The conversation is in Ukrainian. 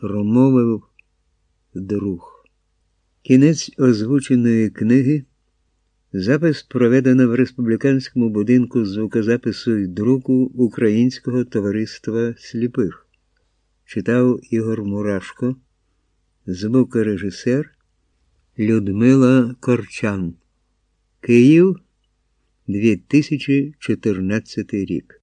промовив друг. Кінець озвученої книги. Запис проведено в республіканському будинку звукозапису і друку Українського товариства сліпих. Читав Ігор Мурашко, звукорежисер Людмила Корчан. Київ 2014 рік.